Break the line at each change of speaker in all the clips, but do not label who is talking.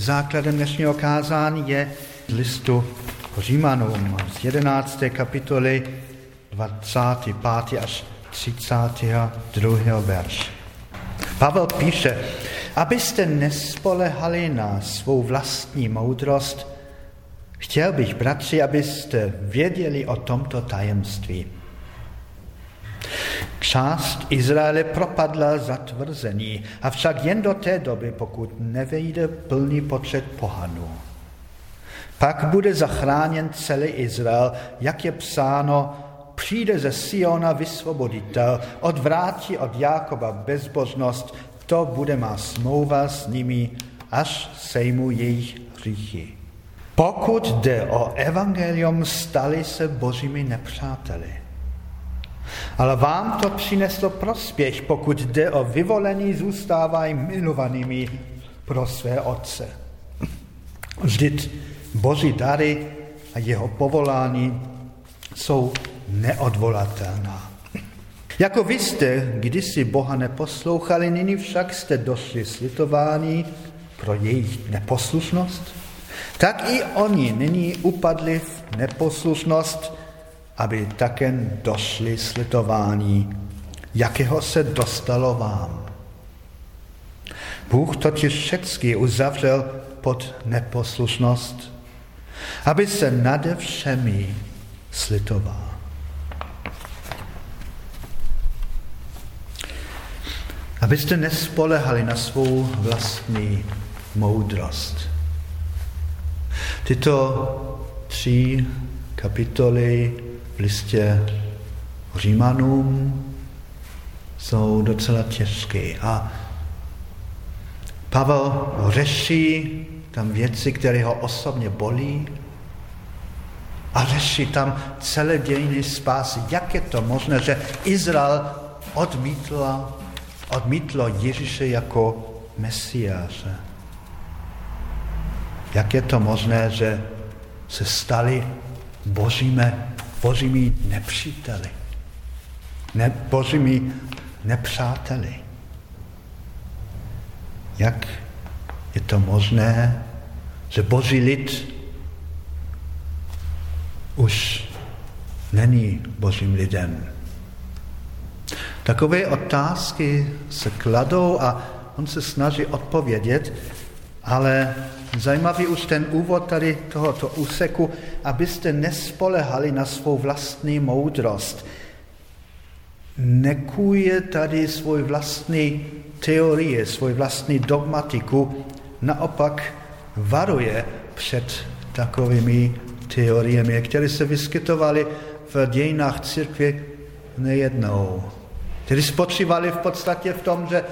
Základem dnešního kázání je listu Římanům z 11. kapitoly 25. až 32. verš. Pavel píše, abyste nespolehali na svou vlastní moudrost, chtěl bych, bratři, abyste věděli o tomto tajemství. Část Izraele propadla zatvrzení, avšak jen do té doby, pokud nevejde plný počet pohanů. Pak bude zachráněn celý Izrael, jak je psáno, přijde ze Siona vysvoboditel, odvrátí od Jákoba bezbožnost, to bude má smlouva s nimi, až sejmu jejich hříchy. Pokud jde o evangelium, stali se božími nepřáteli. Ale vám to přineslo prospěch, pokud jde o vyvolení, zůstávají milovanými pro své otce. Vždyť boží dary a jeho povolání jsou neodvolatelná. Jako vy jste kdysi Boha neposlouchali, nyní však jste došli slitování pro jejich neposlušnost, tak i oni nyní upadli v neposlušnost, aby také došli slitování, jakého se dostalo vám. Bůh totiž všechny uzavřel pod neposlušnost, aby se nade všemi slitoval. Abyste nespolehali na svou vlastní moudrost. Tyto tři kapitoly listě Římanům jsou docela těžké. A Pavel řeší tam věci, které ho osobně bolí a řeší tam celé dějiny spásy. Jak je to možné, že Izrael odmítl, odmítlo Ježíše jako mesiáře? Jak je to možné, že se stali božími, božími nepříteli, ne, božími nepřáteli? Jak je to možné, že boží lid už není božím lidem? Takové otázky se kladou a on se snaží odpovědět, ale zajímavý už ten úvod tady tohoto úseku, abyste nespolehali na svou vlastní moudrost. Nekuje tady svůj vlastní teorie, svůj vlastní dogmatiku, naopak varuje před takovými teoriemi, které se vyskytovaly v dějinách církvy nejednou. Které spočívaly v podstatě v tom, že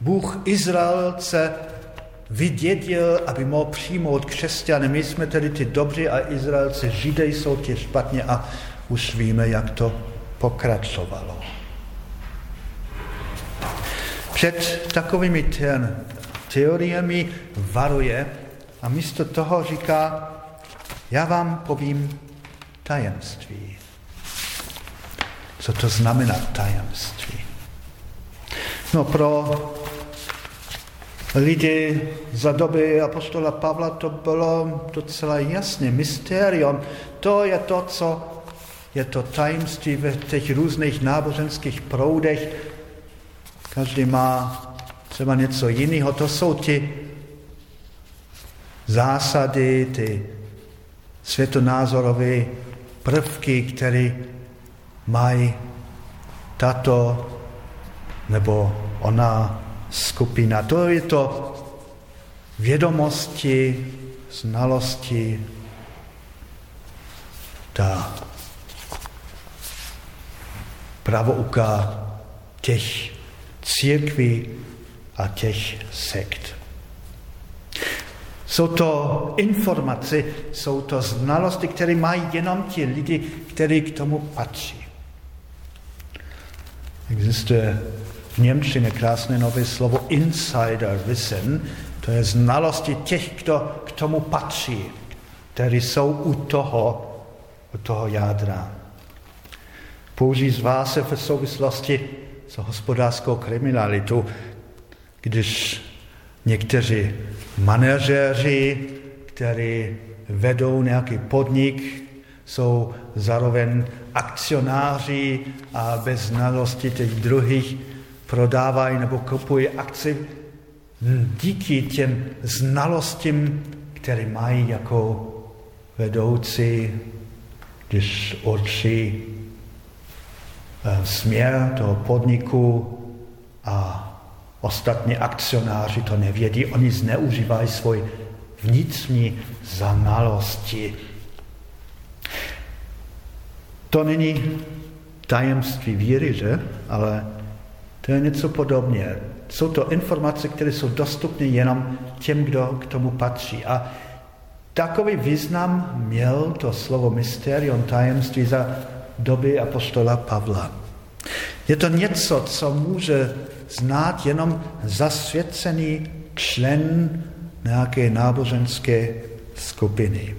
Bůh Izraelce vydědil, aby mohl přijmout křesťany. My jsme tedy ty dobří a Izraelci, Židé jsou ti špatně a už víme, jak to pokračovalo. Před takovými teoriemi varuje a místo toho říká, já vám povím tajemství. Co to znamená tajemství? No pro lidi za doby apostola Pavla to bylo docela jasně. Mysterium, to je to, co je to tajemství ve těch různých náboženských proudech. Každý má třeba něco jiného. To jsou ty zásady, ty světonázorové prvky, které mají tato nebo ona skupina. To je to vědomosti, znalosti, ta pravouka těch církví a těch sekt. Jsou to informace, jsou to znalosti, které mají jenom ti lidi, kteří k tomu patří. Existuje v Němčině krásné nové slovo insider wissen, to je znalosti těch, kdo k tomu patří, kteří jsou u toho, u toho jádra. Používá se v souvislosti s hospodářskou kriminalitou, když někteří manažéři, kteří vedou nějaký podnik, jsou zároveň akcionáři a bez znalosti těch druhých prodávají nebo kupují akci díky těm znalostím, které mají jako vedoucí, když určí eh, směr toho podniku a ostatní akcionáři to nevědí, oni zneužívají svůj vnitřní znalosti. To není tajemství víry, že? Ale to je něco podobně. Jsou to informace, které jsou dostupné jenom těm, kdo k tomu patří. A takový význam měl to slovo mysterium, tajemství za doby apostola Pavla. Je to něco, co může znát jenom zasvěcený člen nějaké náboženské skupiny.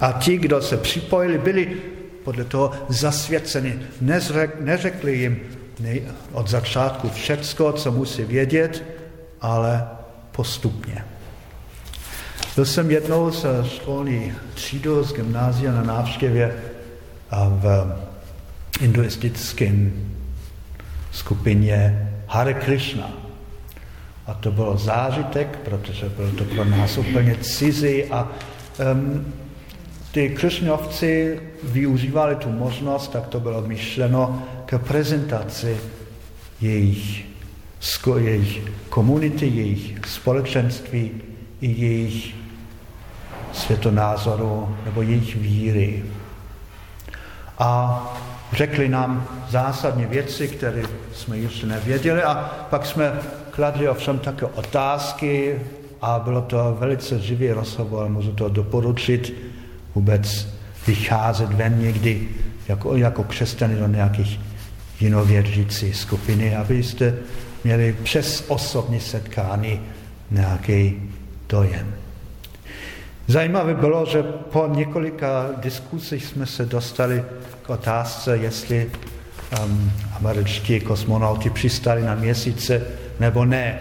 A ti, kdo se připojili, byli podle toho zasvěceni. Neřekli jim od začátku všecko, co musí vědět, ale postupně. Byl jsem jednou z školní třídu z gymnázia na návštěvě v hinduistickém skupině Hare Krishna. A to bylo zážitek, protože bylo to pro nás úplně cizí a um, ty Krišňovci využívali tu možnost, tak to bylo myšleno k prezentaci jejich, jejich komunity, jejich společenství i jejich světonázoru nebo jejich víry. A řekli nám zásadně věci, které jsme ještě nevěděli a pak jsme kladli ovšem také otázky a bylo to velice živý rozhovor, můžu to doporučit vůbec vycházet ven někdy jako, jako křesťany do nějakých jinověřící skupiny, abyste měli přes osobní setkání nějaký dojem. Zajímavé bylo, že po několika diskusích jsme se dostali k otázce, jestli um, američtí kosmonauti přistali na měsíce nebo ne.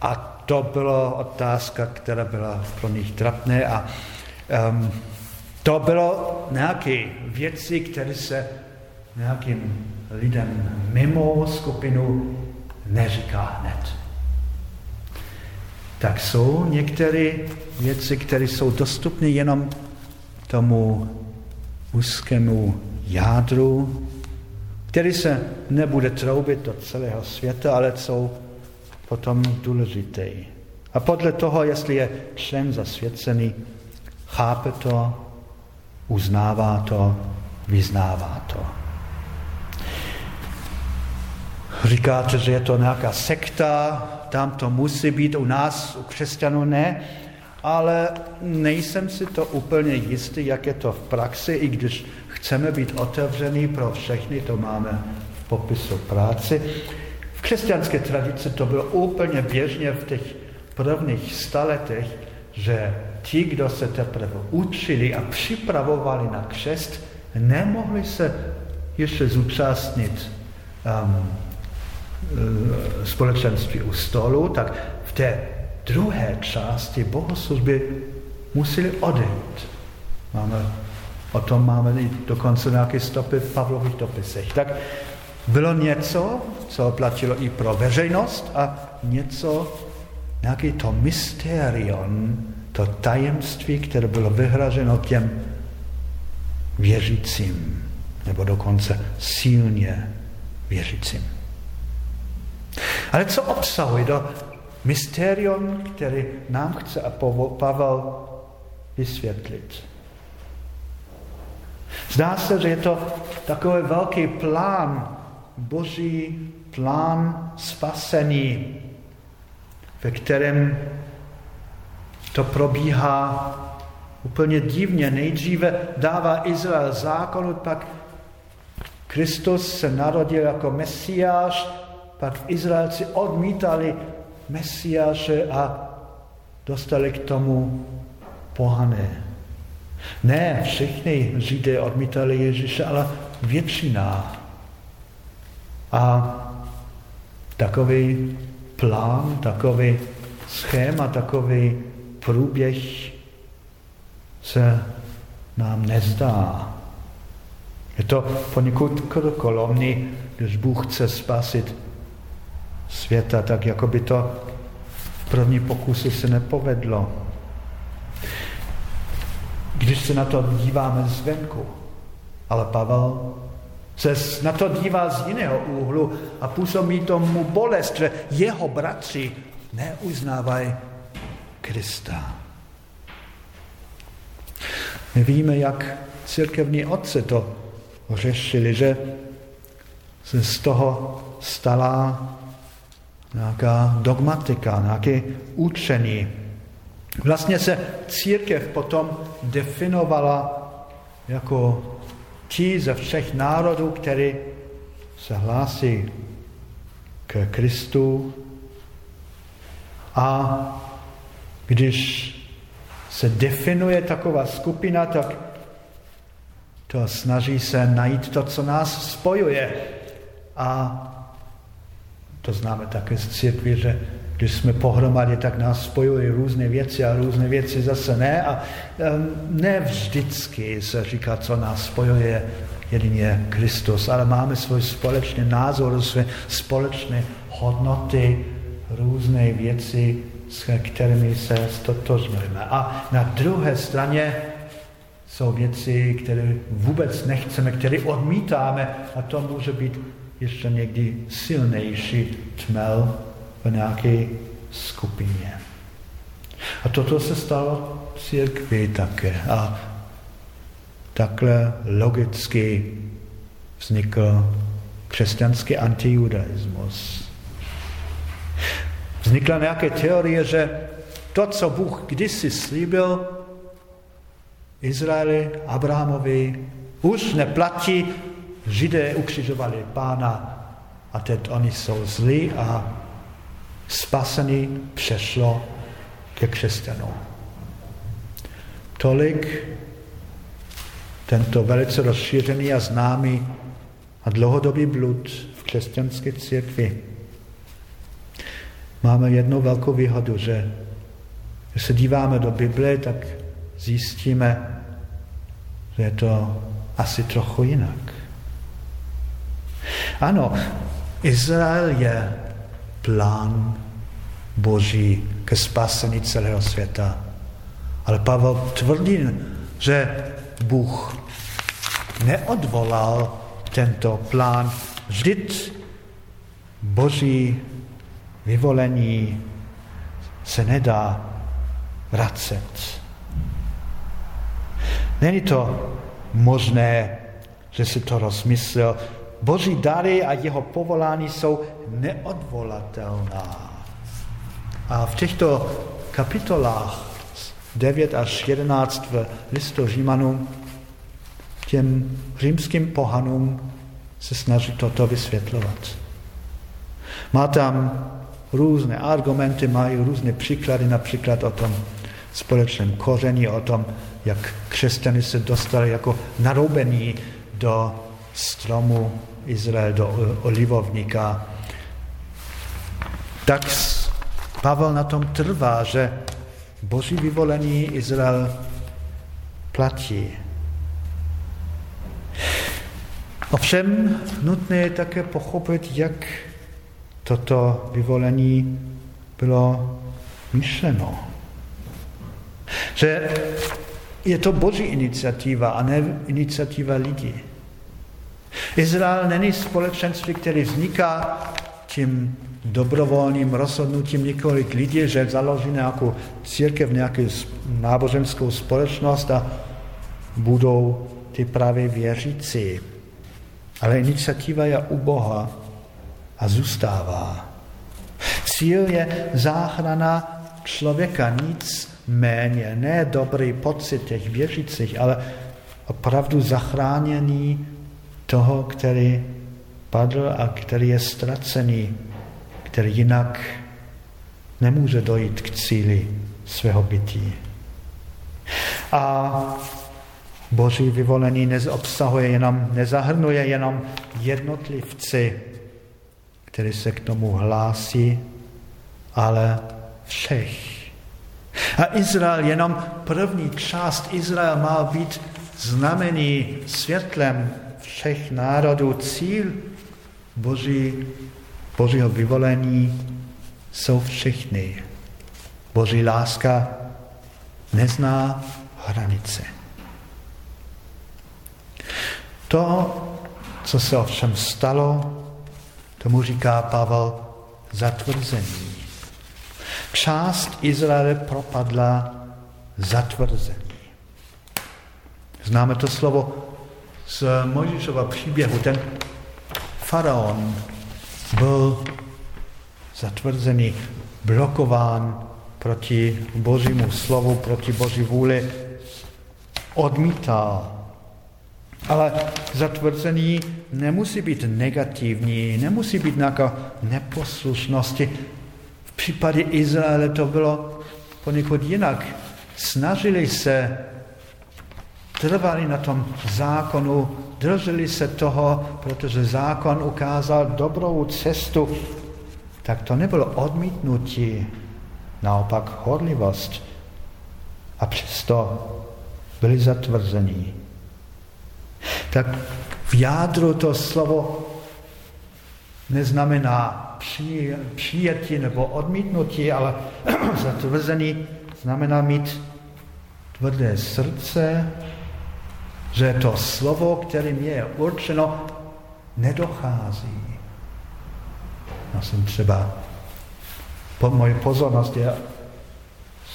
A to byla otázka, která byla pro nich trapné a um, to bylo nějaké věci, které se nějakým lidem mimo skupinu neříká hned. Tak jsou některé věci, které jsou dostupné jenom tomu úzkému jádru, který se nebude troubit do celého světa, ale jsou potom důležité. A podle toho, jestli je člen zasvěcený, chápe to, uznává to, vyznává to. Říkáte, že je to nějaká sekta, tam to musí být, u nás, u křesťanů ne, ale nejsem si to úplně jistý, jak je to v praxi, i když chceme být otevření pro všechny, to máme v popisu práci. V křesťanské tradici to bylo úplně běžně v těch prvních staletech, že ti, kdo se teprve učili a připravovali na křest, nemohli se ještě zúčastnit um, společenství u stolu, tak v té druhé části bohoslužby museli odejít. Máme, o tom máme i dokonce nějaké stopy v Pavlových dopisech. Tak bylo něco, co platilo i pro veřejnost a něco, nějaký to mysterium, to tajemství, které bylo vyhraženo těm věřícím, nebo dokonce silně věřícím. Ale co obsahuje to mysterium, který nám chce a Pavel vysvětlit? Zdá se, že je to takový velký plán, boží plán spasení, ve kterém to probíhá úplně divně. Nejdříve dává Izrael zákon, pak Kristus se narodil jako mesiáš, pak Izraelci odmítali mesiáše a dostali k tomu pohané. Ne všichni Židé odmítali Ježíše, ale většina. A takový plán, takový schéma, takový průběh se nám nezdá. Je to poněkud kolomný, když Bůh chce spasit světa, tak jako by to v první pokusu se nepovedlo. Když se na to díváme zvenku, ale Pavel se na to dívá z jiného úhlu a působí tomu bolest, že jeho bratři neuznávají Krista. My víme, jak církevní otce to řešili, že se z toho stala nějaká dogmatika, nějaké učení. Vlastně se církev potom definovala jako ti ze všech národů, který se hlásí k Kristu a když se definuje taková skupina, tak to snaží se najít to, co nás spojuje. A to známe také z církví, že když jsme pohromadě, tak nás spojují různé věci a různé věci zase ne. A ne vždycky se říká, co nás spojuje jedině Kristus, ale máme svůj společný názor, své společné hodnoty, různé věci, s kterými se stotožňujeme. A na druhé straně jsou věci, které vůbec nechceme, které odmítáme a to může být ještě někdy silnější tmel v nějaké skupině. A toto se stalo církvi také. A takhle logicky vznikl křesťanský antijudaismus. Vznikla nějaké teorie, že to, co Bůh kdysi slíbil Izraeli, Abrahamovi, už neplatí. Židé ukřižovali pána a teď oni jsou zlí a spasení přešlo ke křesťanům. Tolik tento velice rozšířený a známý a dlouhodobý blud v křesťanské církvi. Máme jednu velkou výhodu, že když se díváme do Bible, tak zjistíme, že je to asi trochu jinak. Ano, Izrael je plán Boží ke spasení celého světa. Ale Pavel tvrdí, že Bůh neodvolal tento plán. Vždyť Boží vyvolení se nedá vracet. Není to možné, že si to rozmyslel. Boží dary a jeho povolání jsou neodvolatelná. A v těchto kapitolách 9 až 11 v listu Římanům těm římským pohanům se snaží toto vysvětlovat. Má tam různé argumenty, mají různé příklady, například o tom společném koření, o tom, jak křesťany se dostali jako naroubení do stromu Izrael, do olivovníka. Tak Pavel na tom trvá, že boží vyvolení Izrael platí. Ovšem nutné je také pochopit, jak toto vyvolení bylo myšleno. Že je to boží iniciativa a ne iniciativa lidí. Izrael není společenství, které vzniká tím dobrovolným rozhodnutím několik lidí, že založí nějakou církev, nějakou náboženskou společnost a budou ty právě věřící. Ale iniciativa je u Boha a zůstává. Cíl je záchrana člověka, nic méně, ne dobrý pocit těch věřících, ale opravdu zachránění toho, který padl a který je ztracený, který jinak nemůže dojít k cíli svého bytí. A Boží vyvolení neobsahuje jenom, nezahrnuje jenom jednotlivci, který se k tomu hlásí, ale všech. A Izrael, jenom první část Izrael má být znamený světlem všech národů. Cíl Boží, Božího vyvolení jsou všechny. Boží láska nezná hranice. To, co se ovšem stalo, tomu říká Pavel zatvrzení. Část Izraele propadla zatvrzení. Známe to slovo z Mojžíšova příběhu. Ten faraon byl zatvrzený, blokován proti Božímu slovu, proti Boží vůli, odmítal. Ale zatvrzený nemusí být negativní, nemusí být nějaká neposlušnosti. V případě Izraele to bylo poněkud jinak. Snažili se, trvali na tom zákonu, drželi se toho, protože zákon ukázal dobrou cestu, tak to nebylo odmítnutí, naopak horlivost. A přesto byli zatvrzení. Tak v jádru to slovo neznamená přijetí nebo odmítnutí, ale zatvrzený znamená mít tvrdé srdce, že to slovo, kterým je určeno, nedochází. Já jsem třeba, po, moje pozornost je,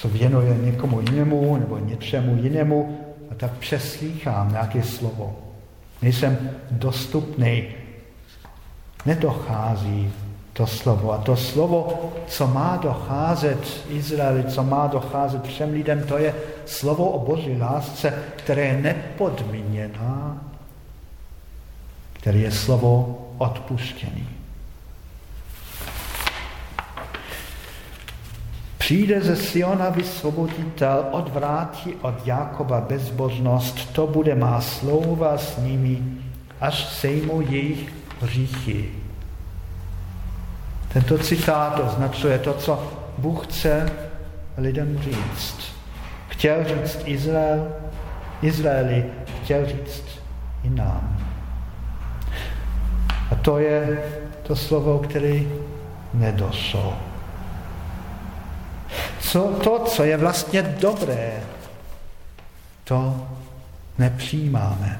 se věnuje někomu jinému nebo něčemu jinému a tak přeslýchám nějaké slovo. Nejsem dostupný, nedochází to slovo. A to slovo, co má docházet Izraeli, co má docházet všem lidem, to je slovo o Boží lásce, které je nepodmíněná, které je slovo odpuštění. Přijde ze Siona vysvoboditel, odvrátí od Jakoba bezbožnost, to bude má slova s nimi, až sejmou jejich hříchy. Tento citát označuje to, co Bůh chce lidem říct. Chtěl říct Izrael, Izraeli, chtěl říct i nám. A to je to slovo, které nedošlo. Co, to, co je vlastně dobré, to nepřijímáme.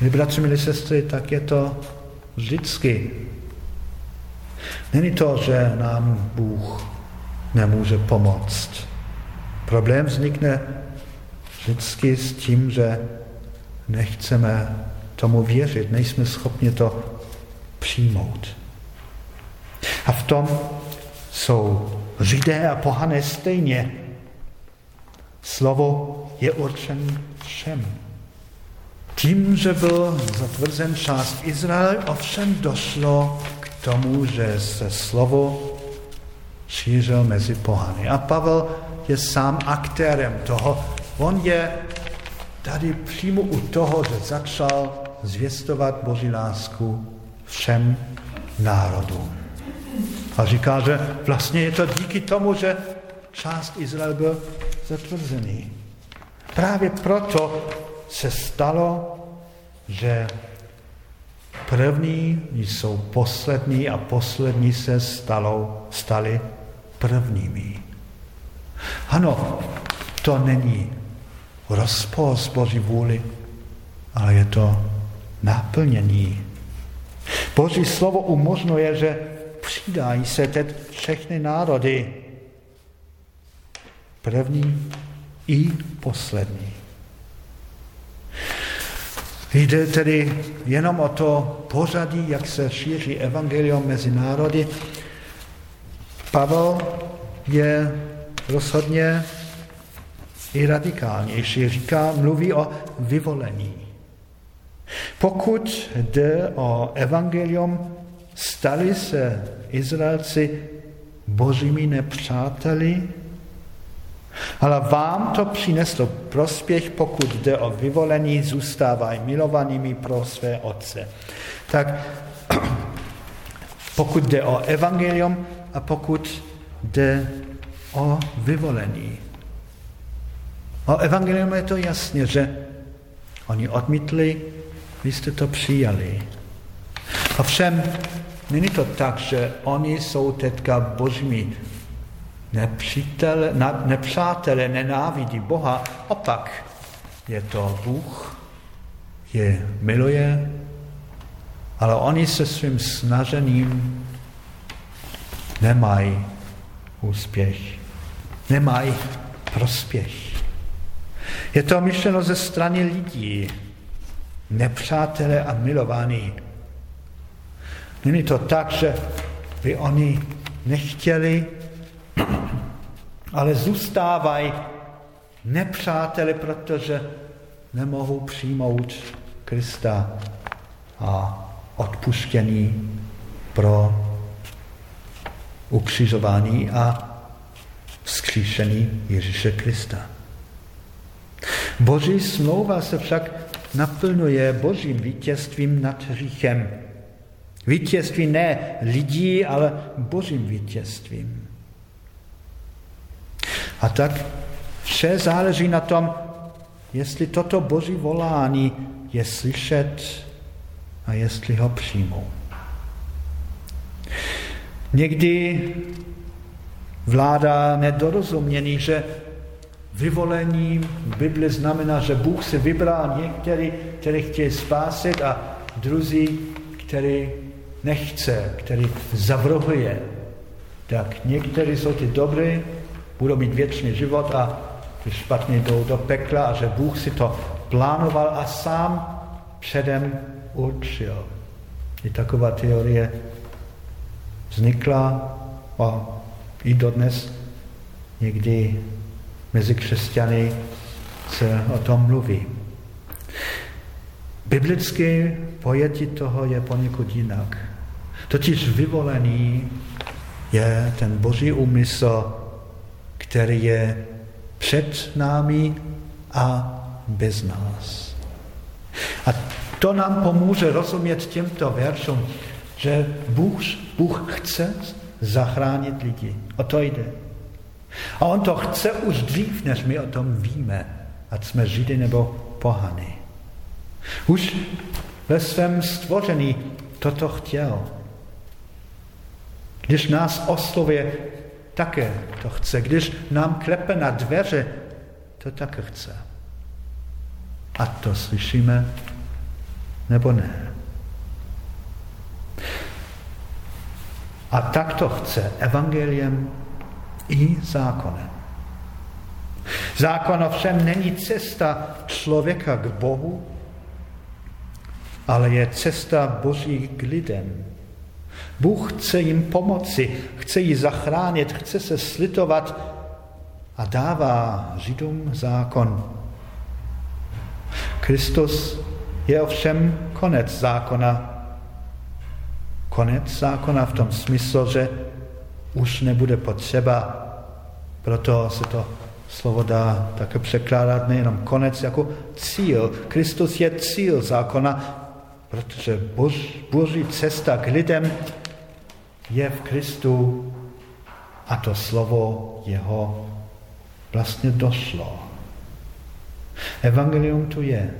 Milí bratři, milí sestry, tak je to vždycky Není to, že nám Bůh nemůže pomoct. Problém vznikne vždycky s tím, že nechceme tomu věřit, nejsme schopni to přijmout. A v tom jsou Židé a pohané stejně. Slovo je určen všem. Tím, že byl zatvrzen část Izrael, ovšem došlo tomu, že se slovo šířil mezi pohany. A Pavel je sám aktérem toho. On je tady přímo u toho, že začal zvěstovat Boží lásku všem národům. A říká, že vlastně je to díky tomu, že část Izrael byl zatvrzený. Právě proto se stalo, že První jsou poslední a poslední se stalo, stali prvními. Ano, to není rozpor s Boží vůli, ale je to naplnění. Boží slovo umožňuje, že přidají se teď všechny národy. První i poslední. Jde tedy jenom o to pořadí, jak se šíří evangelium mezi národy. Pavel je rozhodně i radikálnější. Říká, mluví o vyvolení. Pokud jde o evangelium, stali se Izraelci božími nepřáteli, ale vám to přineslo prospěch, pokud jde o vyvolení, zůstávají milovanými pro své otce. Tak pokud jde o evangelium a pokud jde o vyvolení. O evangelium je to jasně, že oni odmítli, vy jste to přijali. Ovšem, není to tak, že oni jsou teďka božími nepřítele, nepřátelé, nenávidí Boha. Opak, je to Bůh, je miluje, ale oni se svým snažením nemají úspěch, nemají prospěch. Je to myšleno ze strany lidí, nepřátelé a milovaní. Není to tak, že by oni nechtěli, ale zůstávají nepřáteli, protože nemohou přijmout Krista a odpuštění pro ukřižování a vzkříšení Ježíše Krista. Boží smlouva se však naplňuje božím vítězstvím nad hříchem. Vítězství ne lidí, ale božím vítězstvím. A tak vše záleží na tom, jestli toto boží volání je slyšet a jestli ho přijmou. Někdy vláda nedorozumění, že vyvolení v Bibli znamená, že Bůh si vybral některý, který chtějí spásit a druzí, který nechce, který zavrhuje. Tak někteří jsou ty dobrý, budou mít věčný život a ty špatně jdou do pekla a že Bůh si to plánoval a sám předem určil. I taková teorie vznikla a i dodnes někdy mezi křesťany se o tom mluví. Biblické pojetí toho je poněkud jinak. Totiž vyvolený je ten boží úmysl, který je před námi a bez nás. A to nám pomůže rozumět těmto veršům, že Bůh, Bůh chce zachránit lidi. O to jde. A on to chce už dřív, než my o tom víme, ať jsme židy nebo pohany. Už ve svém stvoření toto chtěl. Když nás oslovuje, také to chce. Když nám klepe na dveře, to také chce. A to slyšíme nebo ne. A tak to chce evangeliem i zákonem. Zákon ovšem není cesta člověka k Bohu, ale je cesta Boží k lidem. Bůh chce jim pomoci, chce ji zachránit, chce se slitovat a dává Židům zákon. Kristus je ovšem konec zákona. Konec zákona v tom smyslu, že už nebude potřeba. Proto se to slovo dá také překládat nejenom konec jako cíl. Kristus je cíl zákona, protože bož, boží cesta k lidem je v Kristu a to slovo jeho vlastně došlo. Evangelium tu je.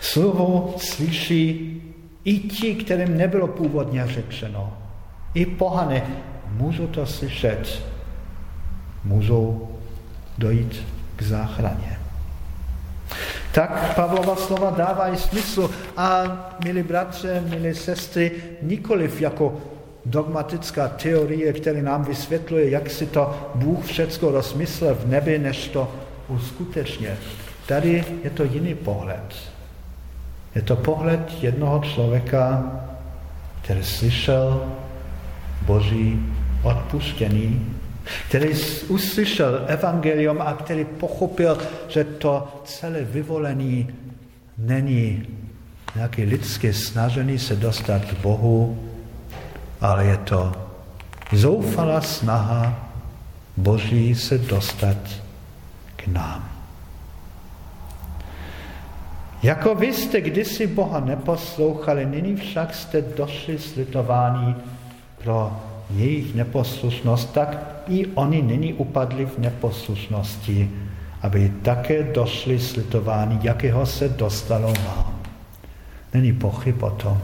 Slovo slyší i ti, kterým nebylo původně řečeno. I pohany můžou to slyšet, můžou dojít k záchraně. Tak Pavlova slova dávají smysl a, milí bratře, milí sestry, nikoliv jako dogmatická teorie, která nám vysvětluje, jak si to Bůh všecko rozmyslel v nebi, než to uskutečně. Tady je to jiný pohled. Je to pohled jednoho člověka, který slyšel Boží odpuštění, který uslyšel evangelium a který pochopil, že to celé vyvolení není nějaké lidské snažení se dostat k Bohu, ale je to zoufalá snaha Boží se dostat k nám. Jako vy jste kdysi Boha neposlouchali, nyní však jste došli slitování pro jejich neposlušnost, tak i oni nyní upadli v neposlušnosti, aby také došli slitování, jakého se dostalo vám. Není pochyb o tom,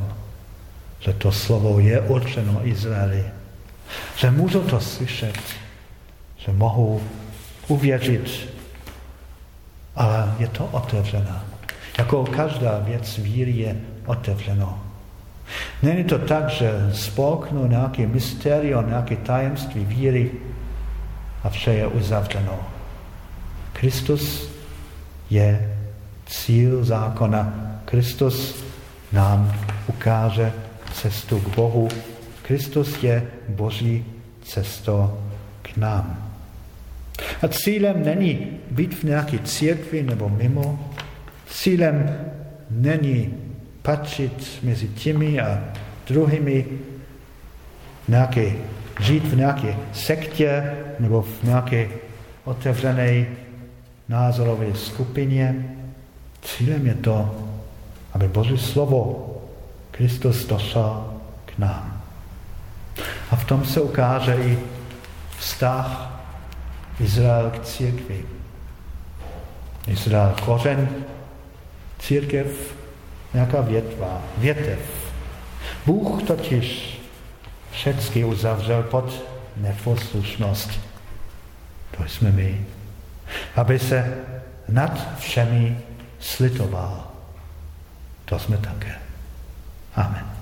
že to slovo je určeno Izraeli, že můžu to slyšet, že mohou uvěřit, ale je to otevřená. Jako každá věc víry je otevřeno. Není to tak, že spolknu nějaké mysterium, nějaké tajemství víry a vše je uzavřeno. Kristus je cíl zákona. Kristus nám ukáže cestu k Bohu. Kristus je Boží cesto k nám. A cílem není být v nějaké církvi nebo mimo. Cílem není patřit mezi těmi a druhými, nějaké, žít v nějaké sektě nebo v nějaké otevřené názorové skupině. Cílem je to, aby Boží slovo Kristus došel k nám. A v tom se ukáže i vztah Izrael k církvi. Izrael kořen, církev nějaká větva, větev. Bůh totiž všechny uzavřel pod neposlušnost. To jsme my. Aby se nad všemi slitoval. To jsme také. Amen.